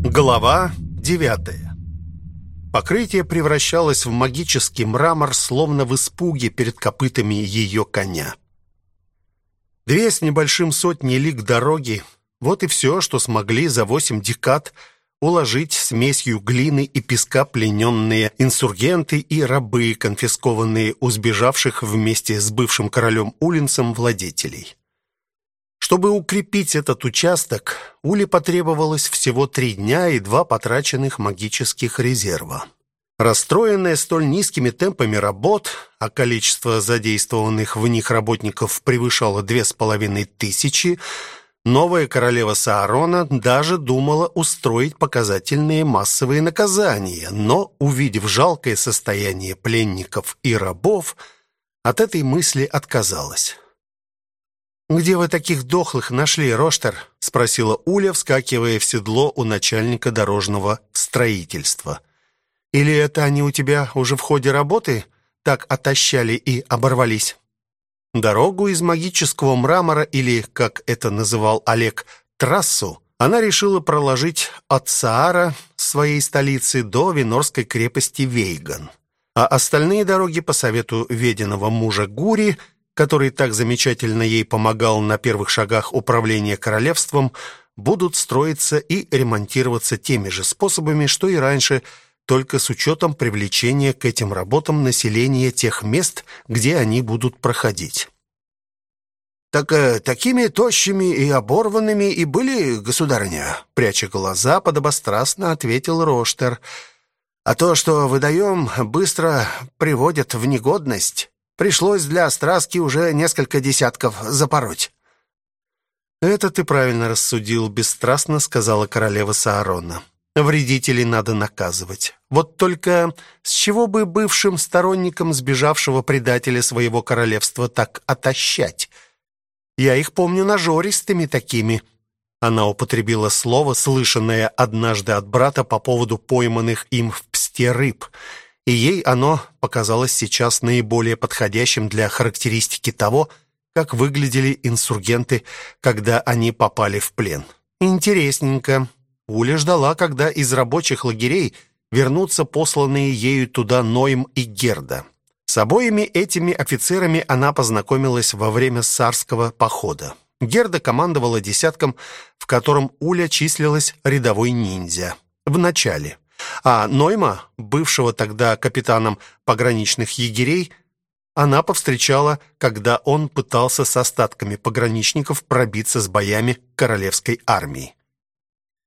Глава девятая Покрытие превращалось в магический мрамор, словно в испуге перед копытами ее коня. Две с небольшим сотни лиг дороги — вот и все, что смогли за восемь декад уложить смесью глины и песка плененные инсургенты и рабы, конфискованные у сбежавших вместе с бывшим королем Улинцем владетелей. Чтобы укрепить этот участок, Уле потребовалось всего три дня и два потраченных магических резерва. Расстроенная столь низкими темпами работ, а количество задействованных в них работников превышало две с половиной тысячи, новая королева Саарона даже думала устроить показательные массовые наказания, но, увидев жалкое состояние пленников и рабов, от этой мысли отказалась. «Где вы таких дохлых нашли, Роштер?» — спросила Уля, вскакивая в седло у начальника дорожного строительства. «Или это они у тебя уже в ходе работы так отощали и оборвались?» Дорогу из магического мрамора, или, как это называл Олег, трассу, она решила проложить от Саара, своей столицы, до Винорской крепости Вейган. А остальные дороги, по совету веденного мужа Гури, который так замечательно ей помогал на первых шагах управления королевством, будут строиться и ремонтироваться теми же способами, что и раньше, только с учетом привлечения к этим работам населения тех мест, где они будут проходить. «Так э, такими тощими и оборванными и были, государыня?» Пряча глаза, подобострастно ответил Роштер. «А то, что выдаем, быстро приводят в негодность». Пришлось для страски уже несколько десятков запороть. «Это ты правильно рассудил», — бесстрастно сказала королева Саарона. «Вредителей надо наказывать. Вот только с чего бы бывшим сторонникам сбежавшего предателя своего королевства так отощать? Я их помню нажористыми такими». Она употребила слово, слышанное однажды от брата по поводу пойманных им в псте рыб — и ей оно показалось сейчас наиболее подходящим для характеристики того, как выглядели инсургенты, когда они попали в плен. Интересненько. Уля ждала, когда из рабочих лагерей вернутся посланные ею туда Ноем и Герда. С обоими этими офицерами она познакомилась во время царского похода. Герда командовала десятком, в котором Уля числилась рядовой ниндзя. В начале. А Нойма, бывшего тогда капитаном пограничных егерей, она повстречала, когда он пытался с остатками пограничников пробиться с боями королевской армии.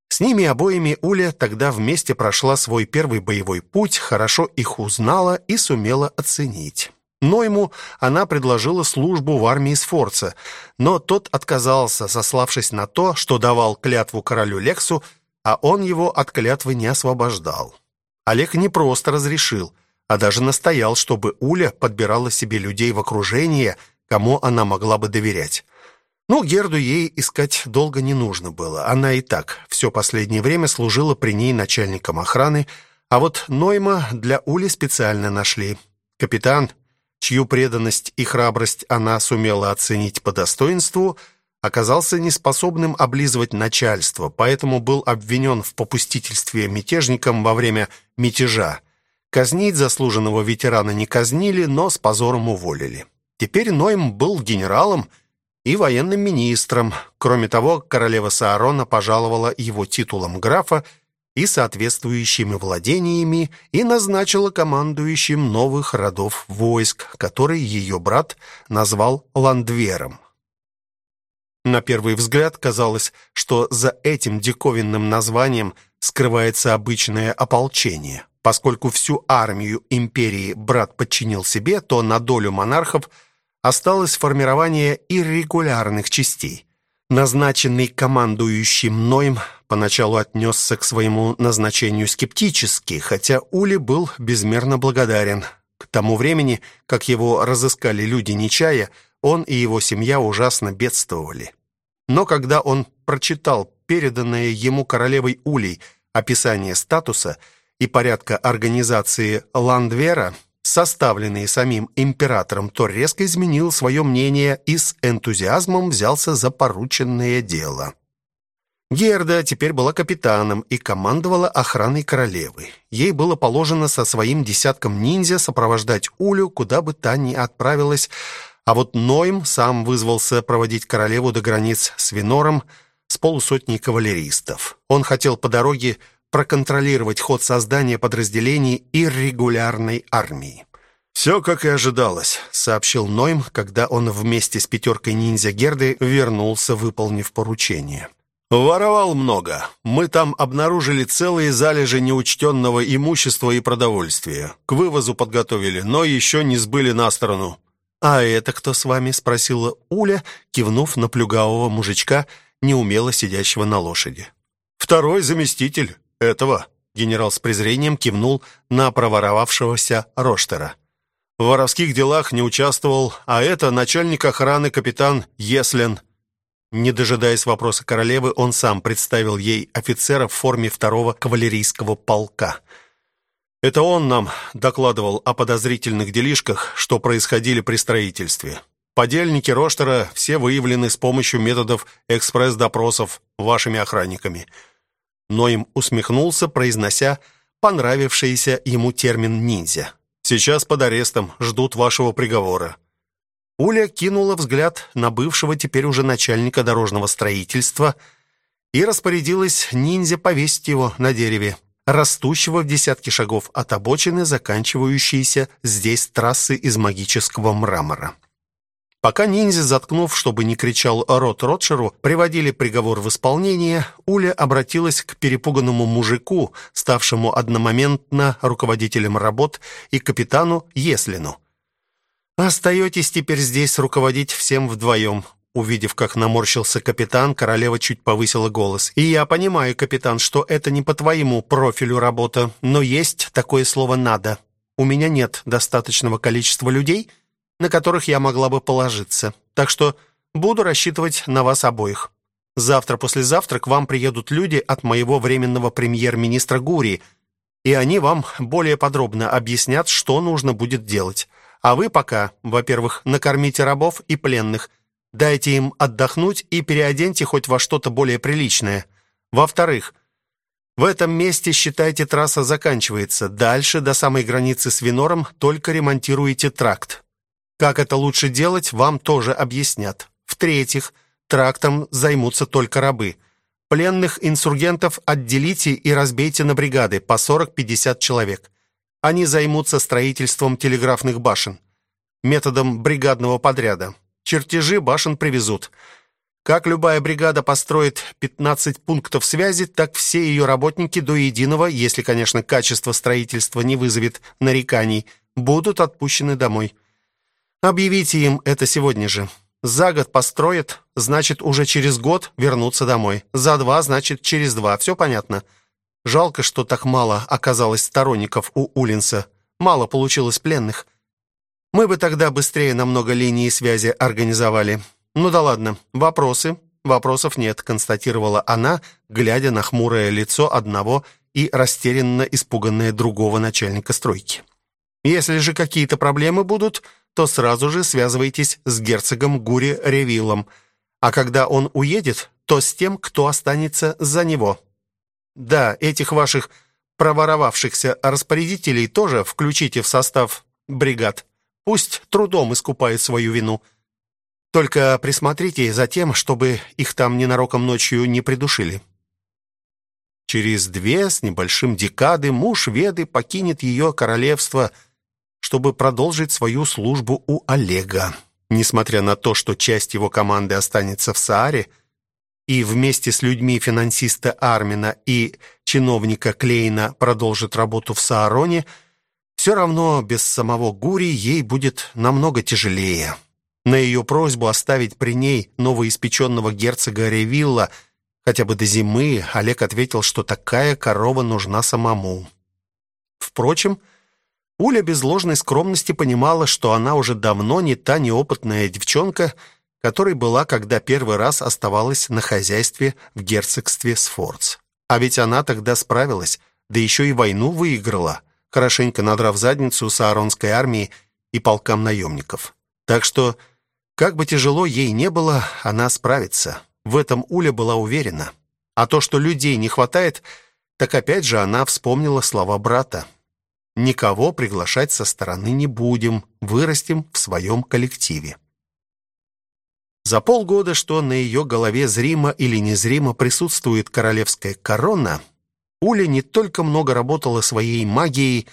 С ними обоими Уля тогда вместе прошла свой первый боевой путь, хорошо их узнала и сумела оценить. Нойму она предложила службу в армии Сфорца, но тот отказался, сославшись на то, что давал клятву королю Лексу а он его от клятвы не освобождал. Олег не просто разрешил, а даже настоял, чтобы Уля подбирала себе людей в окружение, кому она могла бы доверять. Ну, Герду ей искать долго не нужно было. Она и так все последнее время служила при ней начальником охраны, а вот Нойма для Ули специально нашли. Капитан, чью преданность и храбрость она сумела оценить по достоинству – оказался неспособным облизывать начальство, поэтому был обвинен в попустительстве мятежникам во время мятежа. Казнить заслуженного ветерана не казнили, но с позором уволили. Теперь Нойм был генералом и военным министром. Кроме того, королева Саарона пожаловала его титулом графа и соответствующими владениями и назначила командующим новых родов войск, который ее брат назвал Ландвером. На первый взгляд казалось, что за этим диковинным названием скрывается обычное ополчение. Поскольку всю армию империи брат подчинил себе, то на долю монархов осталось формирование иррегулярных частей. Назначенный командующим Нойм поначалу отнесся к своему назначению скептически, хотя Ули был безмерно благодарен. К тому времени, как его разыскали люди Нечая, он и его семья ужасно бедствовали. Но когда он прочитал переданное ему королевой Улей описание статуса и порядка организации Ландвера, составленные самим императором, то резко изменил свое мнение и с энтузиазмом взялся за порученное дело. Герда теперь была капитаном и командовала охраной королевы. Ей было положено со своим десятком ниндзя сопровождать Улю, куда бы та ни отправилась, а вот Нойм сам вызвался проводить королеву до границ с Винором с полусотней кавалеристов. Он хотел по дороге проконтролировать ход создания подразделений иррегулярной армии. «Все, как и ожидалось», — сообщил Нойм, когда он вместе с пятеркой ниндзя Герды вернулся, выполнив поручение. Воровал много. Мы там обнаружили целые залежи неучтенного имущества и продовольствия. К вывозу подготовили, но еще не сбыли на сторону. «А это кто с вами?» — спросила Уля, кивнув на плюгавого мужичка, неумело сидящего на лошади. «Второй заместитель этого», — генерал с презрением кивнул на проворовавшегося Роштера. «В воровских делах не участвовал, а это начальник охраны капитан Еслен». Не дожидаясь вопроса королевы, он сам представил ей офицера в форме второго кавалерийского полка. Это он нам докладывал о подозрительных делишках, что происходили при строительстве. Подельники Роштера все выявлены с помощью методов экспресс-допросов вашими охранниками. Но им усмехнулся, произнося понравившийся ему термин «ниндзя». Сейчас под арестом, ждут вашего приговора. Уля кинула взгляд на бывшего теперь уже начальника дорожного строительства и распорядилась ниндзя повесить его на дереве, растущего в десятки шагов от обочины, заканчивающейся здесь трассы из магического мрамора. Пока ниндзя, заткнув, чтобы не кричал рот Ротшеру, приводили приговор в исполнение, Уля обратилась к перепуганному мужику, ставшему одномоментно руководителем работ, и капитану Еслину. «Остаетесь теперь здесь руководить всем вдвоем». Увидев, как наморщился капитан, королева чуть повысила голос. «И я понимаю, капитан, что это не по твоему профилю работа, но есть такое слово «надо». У меня нет достаточного количества людей, на которых я могла бы положиться. Так что буду рассчитывать на вас обоих. Завтра-послезавтра к вам приедут люди от моего временного премьер-министра Гури, и они вам более подробно объяснят, что нужно будет делать. А вы пока, во-первых, накормите рабов и пленных, дайте им отдохнуть и переоденьте хоть во что-то более приличное. Во-вторых, в этом месте, считайте, трасса заканчивается. Дальше, до самой границы с Винором, только ремонтируете тракт. Как это лучше делать, вам тоже объяснят. В-третьих, трактом займутся только рабы. Пленных инсургентов отделите и разбейте на бригады по 40-50 человек. Они займутся строительством телеграфных башен методом бригадного подряда. Чертежи башен привезут. Как любая бригада построит 15 пунктов связи, так все ее работники до единого, если, конечно, качество строительства не вызовет нареканий, будут отпущены домой. Объявите им это сегодня же. За год построят, значит, уже через год вернутся домой. За два, значит, через два. Все понятно? Жалко, что так мало оказалось сторонников у Улинса. Мало получилось пленных. Мы бы тогда быстрее намного линии связи организовали. Ну да ладно, вопросы? Вопросов нет, констатировала она, глядя на хмурое лицо одного и растерянно испуганное другого начальника стройки. Если же какие-то проблемы будут, то сразу же связывайтесь с герцогом Гури Ревиллом, а когда он уедет, то с тем, кто останется за него. Да, этих ваших проворовавшихся распорядителей тоже включите в состав бригад. Пусть трудом искупает свою вину. Только присмотрите за тем, чтобы их там ненароком ночью не придушили. Через две с небольшим декады муж Веды покинет ее королевство, чтобы продолжить свою службу у Олега. Несмотря на то, что часть его команды останется в Сааре, и вместе с людьми финансиста Армина и чиновника Клейна продолжит работу в Саароне, все равно без самого Гури ей будет намного тяжелее. На ее просьбу оставить при ней новоиспеченного герцога Ревилла хотя бы до зимы, Олег ответил, что такая корова нужна самому. Впрочем, Уля без ложной скромности понимала, что она уже давно не та неопытная девчонка, которой была, когда первый раз оставалась на хозяйстве в герцогстве Сфорц. А ведь она тогда справилась, да еще и войну выиграла, хорошенько надрав задницу сааронской армии и полкам наемников. Так что, как бы тяжело ей не было, она справится. В этом Уля была уверена. А то, что людей не хватает, так опять же она вспомнила слова брата. «Никого приглашать со стороны не будем, вырастим в своем коллективе». За полгода, что на ее голове зримо или незримо присутствует королевская корона, Уля не только много работала своей магией,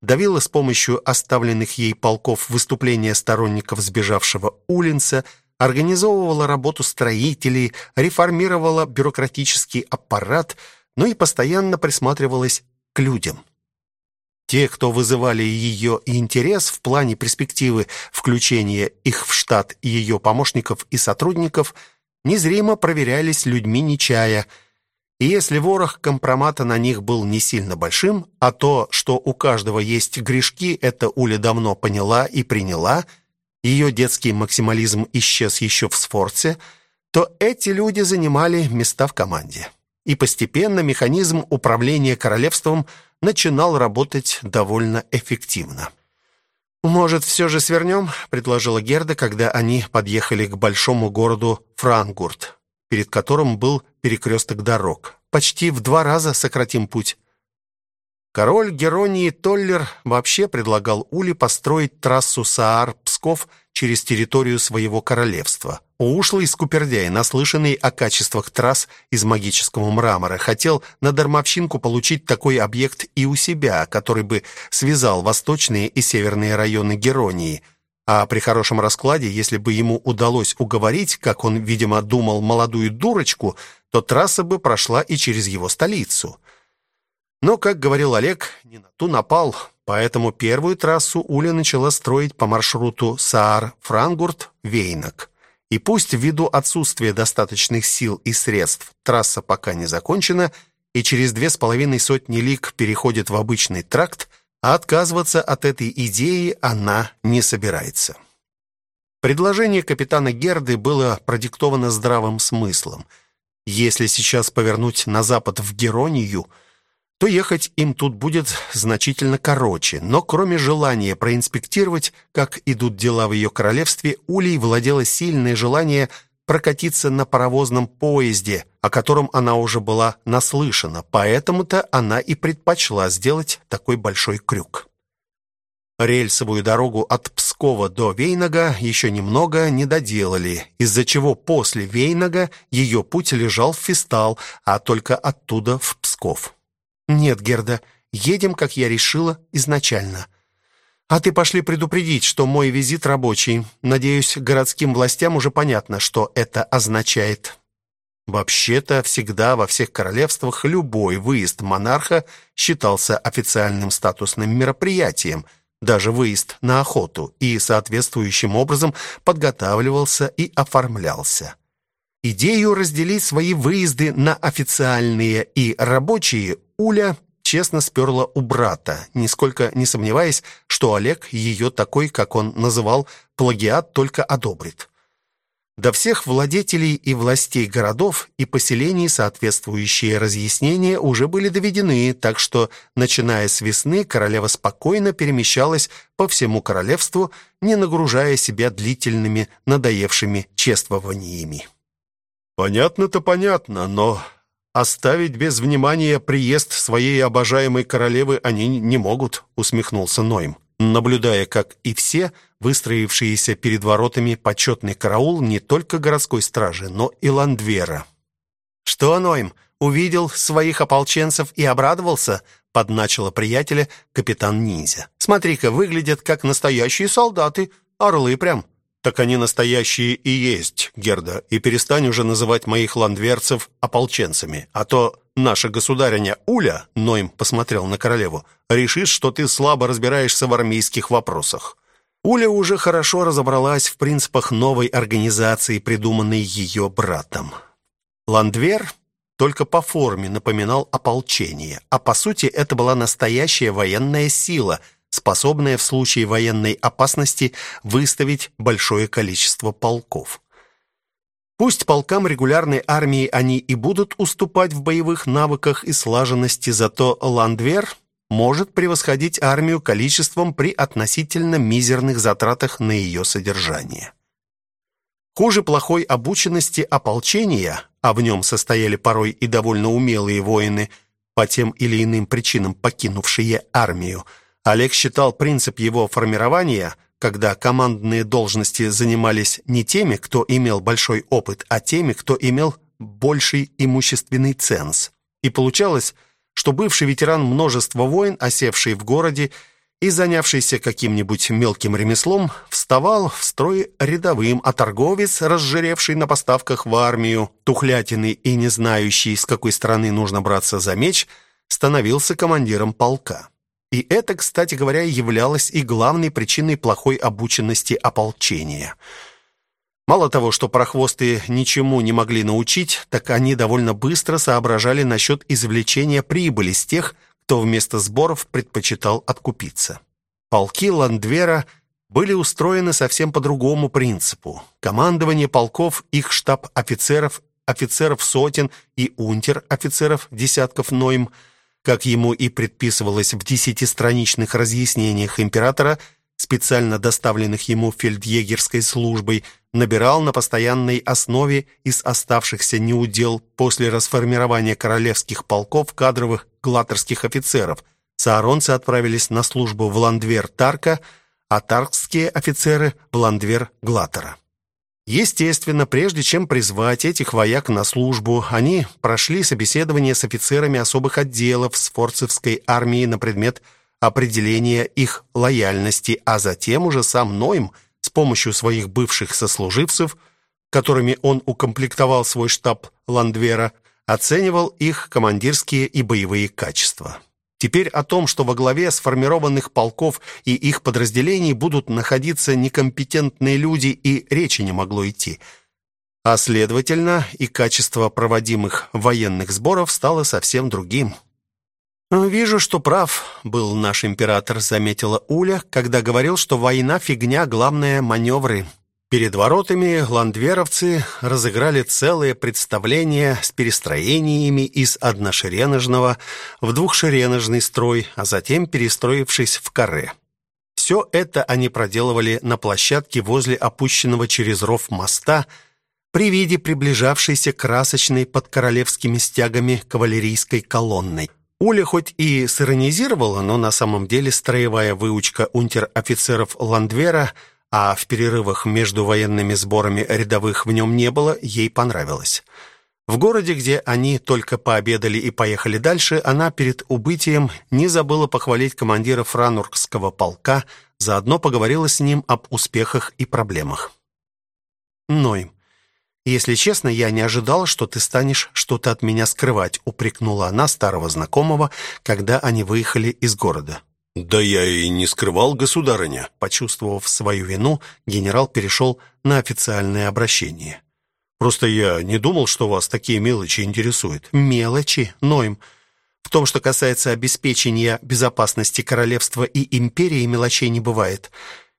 давила с помощью оставленных ей полков выступления сторонников сбежавшего Улинца, организовывала работу строителей, реформировала бюрократический аппарат, но и постоянно присматривалась к людям. Те, кто вызывали ее интерес в плане перспективы включения их в штат ее помощников и сотрудников, незримо проверялись людьми Нечая. И если ворох компромата на них был не сильно большим, а то, что у каждого есть грешки, это Уля давно поняла и приняла, ее детский максимализм исчез еще в Сфорце, то эти люди занимали места в команде. И постепенно механизм управления королевством – начинал работать довольно эффективно. «Может, все же свернем?» — предложила Герда, когда они подъехали к большому городу Франгурт, перед которым был перекресток дорог. «Почти в два раза сократим путь». Король Геронии Толлер вообще предлагал Ули построить трассу Саар-Псков через территорию своего королевства. Ушлый скупердяй, наслышанный о качествах трасс из магического мрамора, хотел на дармовщинку получить такой объект и у себя, который бы связал восточные и северные районы Геронии. А при хорошем раскладе, если бы ему удалось уговорить, как он, видимо, думал, молодую дурочку, то трасса бы прошла и через его столицу. Но, как говорил Олег, не на ту напал, поэтому первую трассу Уля начала строить по маршруту Саар-Франгурт-Вейнак. И пусть ввиду отсутствия достаточных сил и средств трасса пока не закончена и через две с половиной сотни лиг переходит в обычный тракт, а отказываться от этой идеи она не собирается. Предложение капитана Герды было продиктовано здравым смыслом. Если сейчас повернуть на запад в Геронию – то ехать им тут будет значительно короче. Но кроме желания проинспектировать, как идут дела в ее королевстве, Улей владело сильное желание прокатиться на паровозном поезде, о котором она уже была наслышана, поэтому-то она и предпочла сделать такой большой крюк. Рельсовую дорогу от Пскова до Вейнага еще немного не доделали, из-за чего после Вейнага ее путь лежал в Фистал, а только оттуда в Псков. «Нет, Герда, едем, как я решила изначально. А ты пошли предупредить, что мой визит рабочий. Надеюсь, городским властям уже понятно, что это означает». Вообще-то, всегда во всех королевствах любой выезд монарха считался официальным статусным мероприятием, даже выезд на охоту, и соответствующим образом подготавливался и оформлялся. Идею разделить свои выезды на официальные и рабочие Уля честно сперла у брата, нисколько не сомневаясь, что Олег ее такой, как он называл, плагиат только одобрит. До всех владетелей и властей городов и поселений соответствующие разъяснения уже были доведены, так что, начиная с весны, королева спокойно перемещалась по всему королевству, не нагружая себя длительными, надоевшими чествованиями. «Понятно-то понятно, но Оставить без внимания приезд своей обожаемой королевы они не могут, усмехнулся Нойм, наблюдая, как и все выстроившиеся перед воротами почетный караул не только городской стражи, но и ландвера. Что, Нойм, увидел своих ополченцев и обрадовался? подначила приятеля капитан Ниндзя. Смотри-ка, выглядят как настоящие солдаты, орлы прям. Так они настоящие и есть, Герда, и перестань уже называть моих ландверцев ополченцами, а то наша государиня Уля, Нойм посмотрел на королеву, решит, что ты слабо разбираешься в армейских вопросах. Уля уже хорошо разобралась в принципах новой организации, придуманной ее братом. Ландвер только по форме напоминал ополчение, а по сути это была настоящая военная сила – способная в случае военной опасности выставить большое количество полков. Пусть полкам регулярной армии они и будут уступать в боевых навыках и слаженности, зато Ландвер может превосходить армию количеством при относительно мизерных затратах на ее содержание. Хуже плохой обученности ополчения а в нем состояли порой и довольно умелые воины, по тем или иным причинам покинувшие армию, Олег считал принцип его формирования, когда командные должности занимались не теми, кто имел большой опыт, а теми, кто имел больший имущественный ценз. И получалось, что бывший ветеран множества войн, осевший в городе и занявшийся каким-нибудь мелким ремеслом, вставал в строй рядовым, а торговец, разжиревший на поставках в армию, тухлятины и не знающий, с какой стороны нужно браться за меч, становился командиром полка. И это, кстати говоря, являлось и главной причиной плохой обученности ополчения – Мало того, что прохвосты ничему не могли научить, так они довольно быстро соображали насчет извлечения прибыли с тех, кто вместо сборов предпочитал откупиться. Полки Ландвера были устроены совсем по другому принципу. Командование полков, их штаб офицеров, офицеров сотен и унтер-офицеров десятков нойм, как ему и предписывалось в десятистраничных разъяснениях императора – специально доставленных ему фельдъегерской службой, набирал на постоянной основе из оставшихся неудел после расформирования королевских полков кадровых глаторских офицеров. Сааронцы отправились на службу в Ландвер Тарка, а таркские офицеры в Ландвер Глатора. Естественно, прежде чем призвать этих вояк на службу, они прошли собеседование с офицерами особых отделов Сфорцевской армии на предмет определения их лояльности, а затем уже сам Нойм с помощью своих бывших сослуживцев, которыми он укомплектовал свой штаб Ландвера, оценивал их командирские и боевые качества. Теперь о том, что во главе сформированных полков и их подразделений будут находиться некомпетентные люди, и речи не могло идти. А следовательно, и качество проводимых военных сборов стало совсем другим. «Вижу, что прав был наш император», — заметила Уля, когда говорил, что война — фигня, главное — маневры. Перед воротами ландверовцы разыграли целое представление с перестроениями из одношереножного в двухшереножный строй, а затем перестроившись в каре. Все это они проделывали на площадке возле опущенного через ров моста при виде приближавшейся красочной под королевскими стягами кавалерийской колонной. Уля хоть и сиронизировала, но на самом деле строевая выучка унтер-офицеров Ландвера, а в перерывах между военными сборами рядовых в нем не было, ей понравилось. В городе, где они только пообедали и поехали дальше, она перед убытием не забыла похвалить командира франургского полка, заодно поговорила с ним об успехах и проблемах. «Ной, «Если честно, я не ожидала, что ты станешь что-то от меня скрывать», упрекнула она старого знакомого, когда они выехали из города. «Да я и не скрывал, государыня». Почувствовав свою вину, генерал перешел на официальное обращение. «Просто я не думал, что вас такие мелочи интересуют». «Мелочи, Нойм. В том, что касается обеспечения безопасности королевства и империи, мелочей не бывает.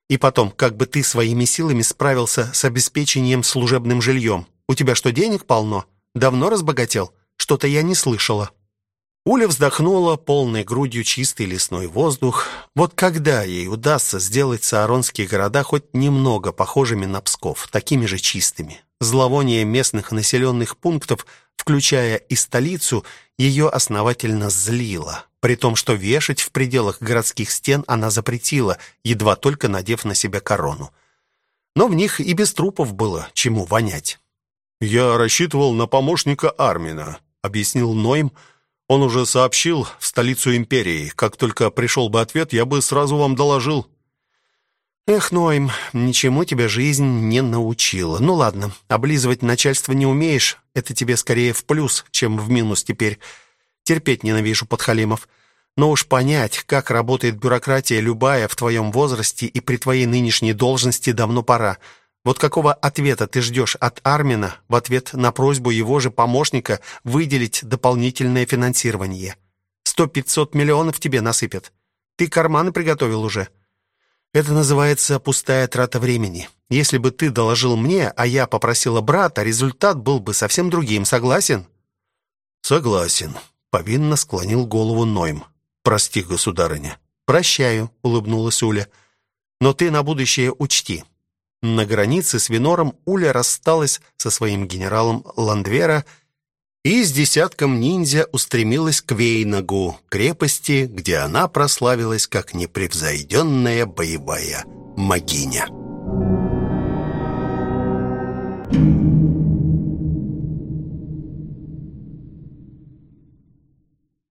И потом, как бы ты своими силами справился с обеспечением служебным жильем? У тебя что, денег полно? Давно разбогател? Что-то я не слышала». Уля вздохнула полной грудью чистый лесной воздух. Вот когда ей удастся сделать сааронские города хоть немного похожими на Псков, такими же чистыми? Зловоние местных населенных пунктов, включая и столицу, ее основательно злило при том, что вешать в пределах городских стен она запретила, едва только надев на себя корону. Но в них и без трупов было чему вонять. «Я рассчитывал на помощника Армина», — объяснил Нойм. «Он уже сообщил в столицу империи. Как только пришел бы ответ, я бы сразу вам доложил». «Эх, Нойм, ничему тебя жизнь не научила. Ну ладно, облизывать начальство не умеешь. Это тебе скорее в плюс, чем в минус теперь. Терпеть ненавижу подхалимов. Но уж понять, как работает бюрократия любая в твоем возрасте и при твоей нынешней должности давно пора. Вот какого ответа ты ждешь от Армина в ответ на просьбу его же помощника выделить дополнительное финансирование? Сто-пятьсот миллионов тебе насыпят. Ты карманы приготовил уже. Это называется пустая трата времени. Если бы ты доложил мне, а я попросила брата, результат был бы совсем другим. Согласен? Согласен. Повинно склонил голову Нойм. «Прости, государыня». «Прощаю», — улыбнулась Уля. «Но ты на будущее учти. На границе с Винором Уля рассталась со своим генералом Ландвера и с десятком ниндзя устремилась к Вейнагу, крепости, где она прославилась как непревзойденная боевая магиня. Thank.